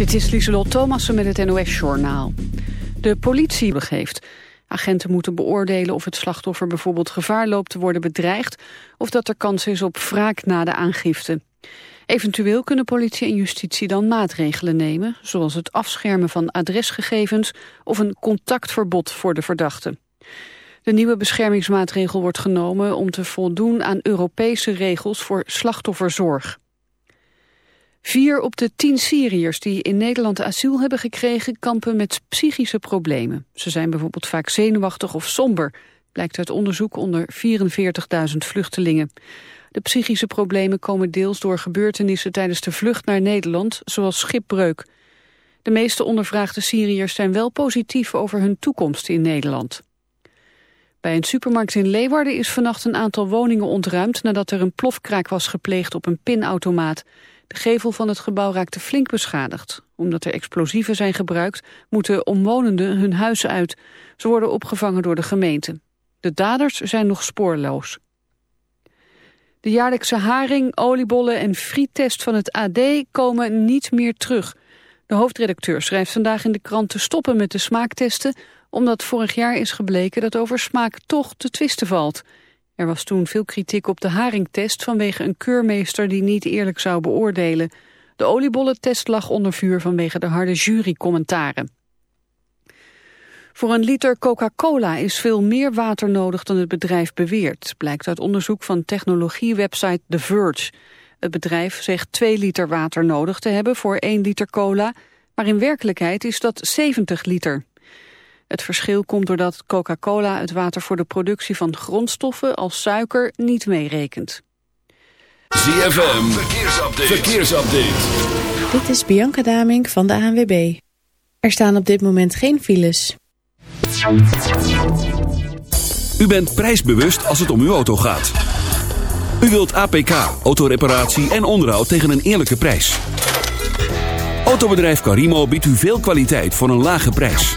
Dit is Lieselot Thomassen met het NOS-journaal. De politie begeeft. Agenten moeten beoordelen of het slachtoffer bijvoorbeeld gevaar loopt te worden bedreigd... of dat er kans is op wraak na de aangifte. Eventueel kunnen politie en justitie dan maatregelen nemen... zoals het afschermen van adresgegevens of een contactverbod voor de verdachte. De nieuwe beschermingsmaatregel wordt genomen om te voldoen aan Europese regels voor slachtofferzorg. Vier op de tien Syriërs die in Nederland asiel hebben gekregen... kampen met psychische problemen. Ze zijn bijvoorbeeld vaak zenuwachtig of somber... blijkt uit onderzoek onder 44.000 vluchtelingen. De psychische problemen komen deels door gebeurtenissen... tijdens de vlucht naar Nederland, zoals schipbreuk. De meeste ondervraagde Syriërs zijn wel positief over hun toekomst in Nederland. Bij een supermarkt in Leeuwarden is vannacht een aantal woningen ontruimd... nadat er een plofkraak was gepleegd op een pinautomaat. De gevel van het gebouw raakte flink beschadigd. Omdat er explosieven zijn gebruikt, moeten omwonenden hun huis uit. Ze worden opgevangen door de gemeente. De daders zijn nog spoorloos. De jaarlijkse haring, oliebollen en friettest van het AD komen niet meer terug. De hoofdredacteur schrijft vandaag in de krant te stoppen met de smaaktesten... omdat vorig jaar is gebleken dat over smaak toch te twisten valt... Er was toen veel kritiek op de haringtest vanwege een keurmeester die niet eerlijk zou beoordelen. De oliebollentest lag onder vuur vanwege de harde jurycommentaren. Voor een liter Coca-Cola is veel meer water nodig dan het bedrijf beweert, blijkt uit onderzoek van technologiewebsite The Verge. Het bedrijf zegt 2 liter water nodig te hebben voor 1 liter cola, maar in werkelijkheid is dat 70 liter. Het verschil komt doordat Coca-Cola het water voor de productie van grondstoffen als suiker niet meerekent. ZFM, verkeersupdate. verkeersupdate. Dit is Bianca Damink van de ANWB. Er staan op dit moment geen files. U bent prijsbewust als het om uw auto gaat. U wilt APK, autoreparatie en onderhoud tegen een eerlijke prijs. Autobedrijf Carimo biedt u veel kwaliteit voor een lage prijs.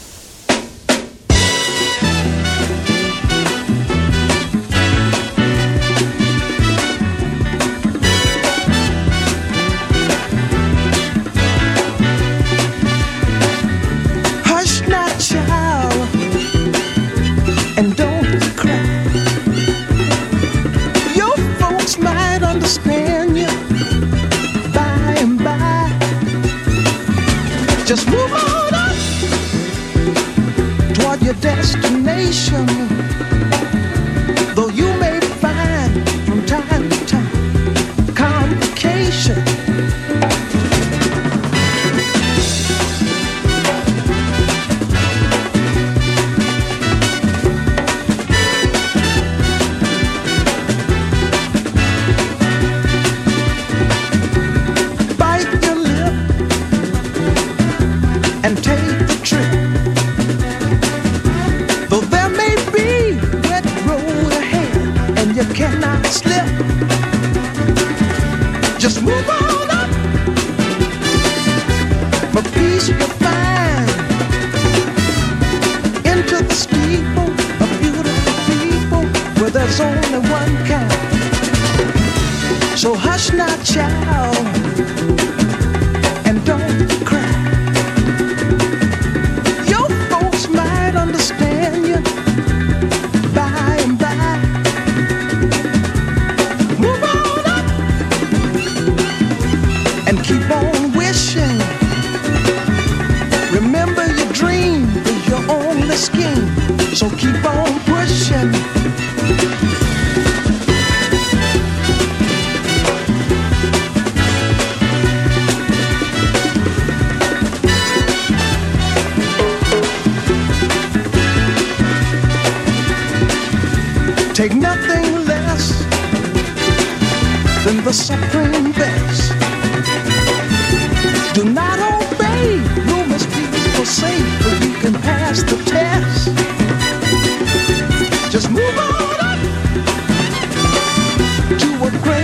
Toward your destination.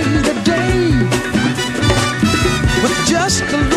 Greater day. With just a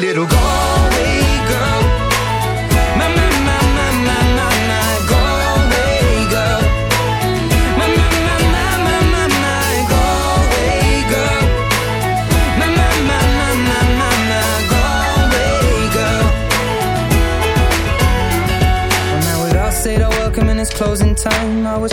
little Galway girl. My, my, my, my, my, my, my Galway girl. My, my, my, my, my, my, my Galway girl. My, my, my, my, my, my, my Galway girl. Welcome closing time. I was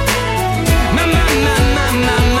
My, my,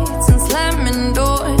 slamming doors